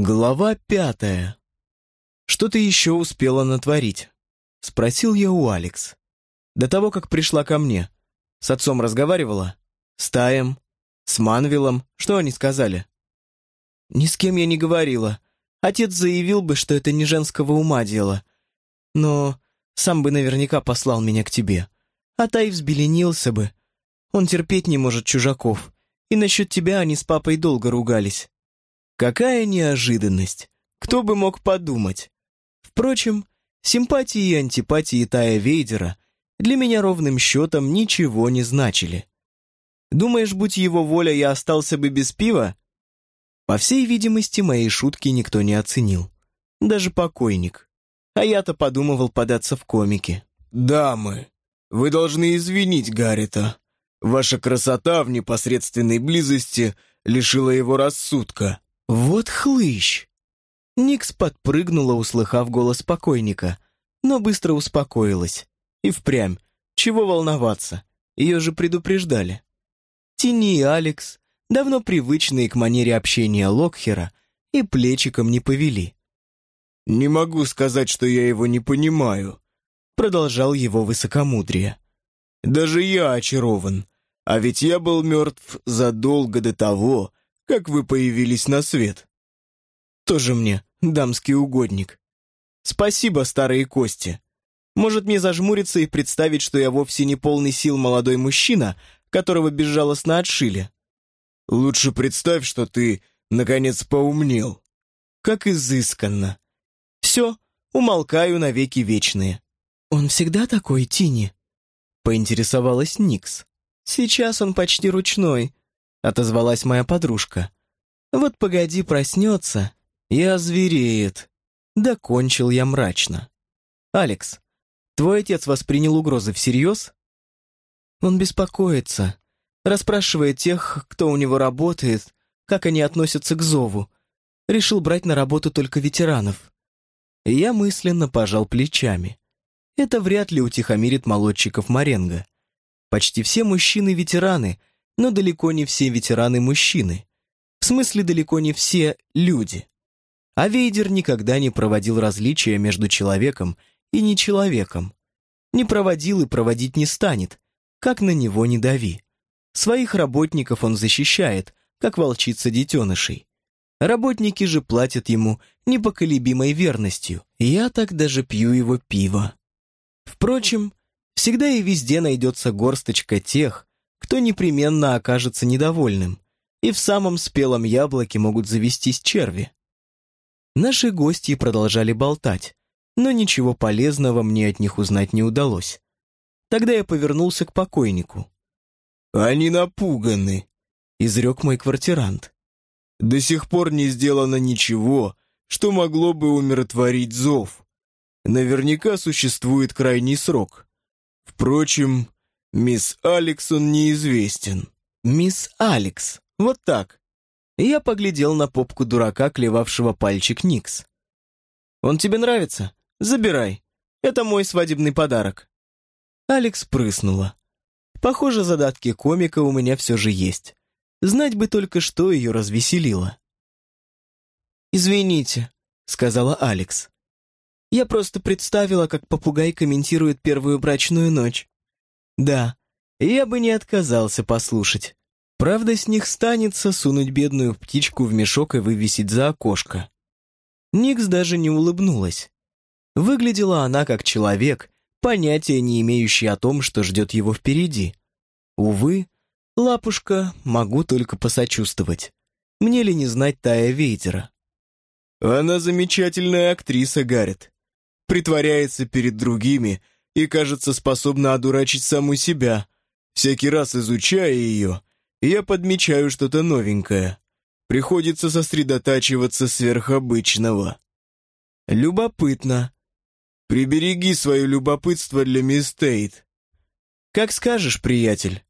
Глава пятая. «Что ты еще успела натворить?» — спросил я у Алекс. До того, как пришла ко мне. С отцом разговаривала? С Таем? С Манвилом? Что они сказали? Ни с кем я не говорила. Отец заявил бы, что это не женского ума дело. Но сам бы наверняка послал меня к тебе. А Тай взбеленился бы. Он терпеть не может чужаков. И насчет тебя они с папой долго ругались. Какая неожиданность! Кто бы мог подумать? Впрочем, симпатии и антипатии Тая Вейдера для меня ровным счетом ничего не значили. Думаешь, будь его воля, я остался бы без пива? По всей видимости, моей шутки никто не оценил. Даже покойник. А я-то подумывал податься в комики. «Дамы, вы должны извинить Гаррита. Ваша красота в непосредственной близости лишила его рассудка». «Вот хлыщ!» Никс подпрыгнула, услыхав голос покойника, но быстро успокоилась. И впрямь, чего волноваться, ее же предупреждали. Тини и Алекс, давно привычные к манере общения Локхера, и плечиком не повели. «Не могу сказать, что я его не понимаю», — продолжал его высокомудрие. «Даже я очарован, а ведь я был мертв задолго до того, как вы появились на свет. Тоже мне дамский угодник. Спасибо, старые кости. Может мне зажмуриться и представить, что я вовсе не полный сил молодой мужчина, которого безжалостно отшили? Лучше представь, что ты, наконец, поумнел. Как изысканно. Все, умолкаю навеки вечные. Он всегда такой, Тини? Поинтересовалась Никс. Сейчас он почти ручной, — отозвалась моя подружка. «Вот погоди, проснется и озвереет». Докончил я мрачно. «Алекс, твой отец воспринял угрозы всерьез?» «Он беспокоится, расспрашивает тех, кто у него работает, как они относятся к зову. Решил брать на работу только ветеранов». я мысленно пожал плечами. Это вряд ли утихомирит молодчиков Маренго. Почти все мужчины ветераны, но далеко не все ветераны мужчины. В смысле, далеко не все люди. А Вейдер никогда не проводил различия между человеком и нечеловеком. Не проводил и проводить не станет, как на него не дави. Своих работников он защищает, как волчица детенышей. Работники же платят ему непоколебимой верностью. Я так даже пью его пиво. Впрочем, всегда и везде найдется горсточка тех, кто непременно окажется недовольным, и в самом спелом яблоке могут завестись черви. Наши гости продолжали болтать, но ничего полезного мне от них узнать не удалось. Тогда я повернулся к покойнику. «Они напуганы», — изрек мой квартирант. «До сих пор не сделано ничего, что могло бы умиротворить зов. Наверняка существует крайний срок. Впрочем, Мисс Алекс он неизвестен. Мисс Алекс, вот так. Я поглядел на попку дурака, клевавшего пальчик Никс. Он тебе нравится? Забирай. Это мой свадебный подарок. Алекс прыснула. Похоже, задатки комика у меня все же есть. Знать бы только, что ее развеселило. «Извините», — сказала Алекс. «Я просто представила, как попугай комментирует первую брачную ночь. Да, я бы не отказался послушать. Правда, с них станется сунуть бедную птичку в мешок и вывесить за окошко. Никс даже не улыбнулась. Выглядела она как человек, понятия не имеющий о том, что ждет его впереди. Увы, лапушка, могу только посочувствовать. Мне ли не знать Тая Вейдера? Она замечательная актриса, Гаррет. Притворяется перед другими, и, кажется, способна одурачить саму себя. Всякий раз изучая ее, я подмечаю что-то новенькое. Приходится сосредотачиваться сверхобычного. Любопытно. Прибереги свое любопытство для мисс Тейт. Как скажешь, приятель.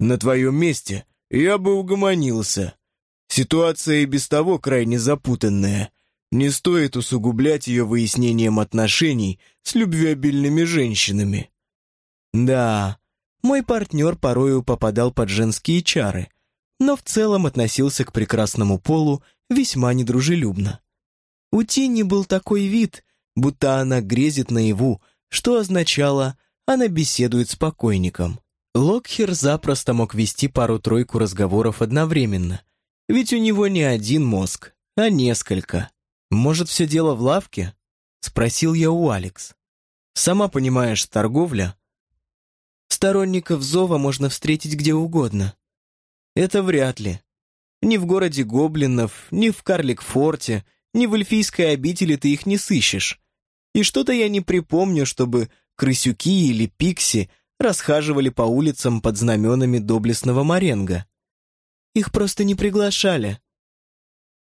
На твоем месте я бы угомонился. Ситуация и без того крайне запутанная. Не стоит усугублять ее выяснением отношений с любвеобильными женщинами. Да, мой партнер порою попадал под женские чары, но в целом относился к прекрасному полу весьма недружелюбно. У Тини был такой вид, будто она грезит наяву, что означало, она беседует с покойником. Локхер запросто мог вести пару-тройку разговоров одновременно, ведь у него не один мозг, а несколько. Может, все дело в лавке? Спросил я у Алекс. Сама понимаешь, торговля. Сторонников зова можно встретить где угодно. Это вряд ли. Ни в городе гоблинов, ни в Карликфорте, ни в эльфийской обители ты их не сыщешь. И что-то я не припомню, чтобы крысюки или пикси расхаживали по улицам под знаменами доблестного Маренга. Их просто не приглашали.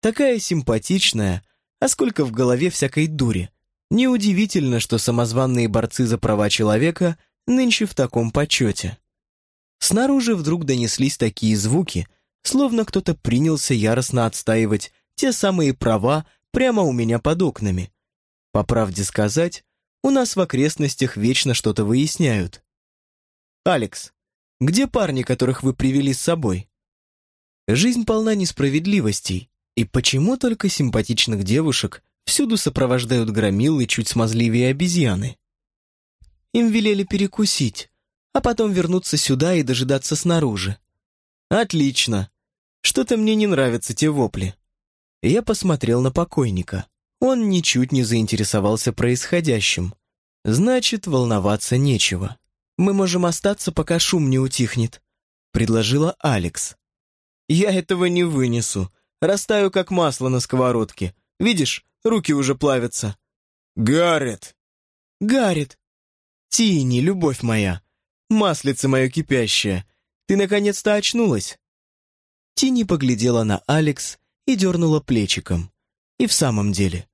Такая симпатичная, а сколько в голове всякой дури. Неудивительно, что самозванные борцы за права человека нынче в таком почете. Снаружи вдруг донеслись такие звуки, словно кто-то принялся яростно отстаивать те самые права прямо у меня под окнами. По правде сказать, у нас в окрестностях вечно что-то выясняют. «Алекс, где парни, которых вы привели с собой?» Жизнь полна несправедливостей, и почему только симпатичных девушек всюду сопровождают громилы чуть смазливее обезьяны? Им велели перекусить, а потом вернуться сюда и дожидаться снаружи. Отлично. Что-то мне не нравятся те вопли. Я посмотрел на покойника. Он ничуть не заинтересовался происходящим. Значит, волноваться нечего. Мы можем остаться, пока шум не утихнет», — предложила Алекс. «Я этого не вынесу. Растаю, как масло на сковородке. Видишь, руки уже плавятся». «Гаррет!» «Гаррет! Тини, любовь моя! Маслице мое кипящее! Ты наконец-то очнулась!» Тини поглядела на Алекс и дернула плечиком. И в самом деле,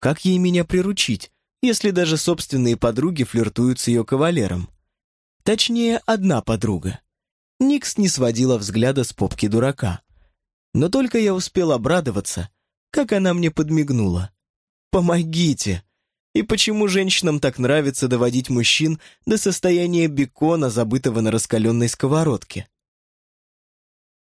как ей меня приручить, если даже собственные подруги флиртуют с ее кавалером? Точнее, одна подруга. Никс не сводила взгляда с попки дурака. Но только я успел обрадоваться, как она мне подмигнула. «Помогите!» И почему женщинам так нравится доводить мужчин до состояния бекона, забытого на раскаленной сковородке?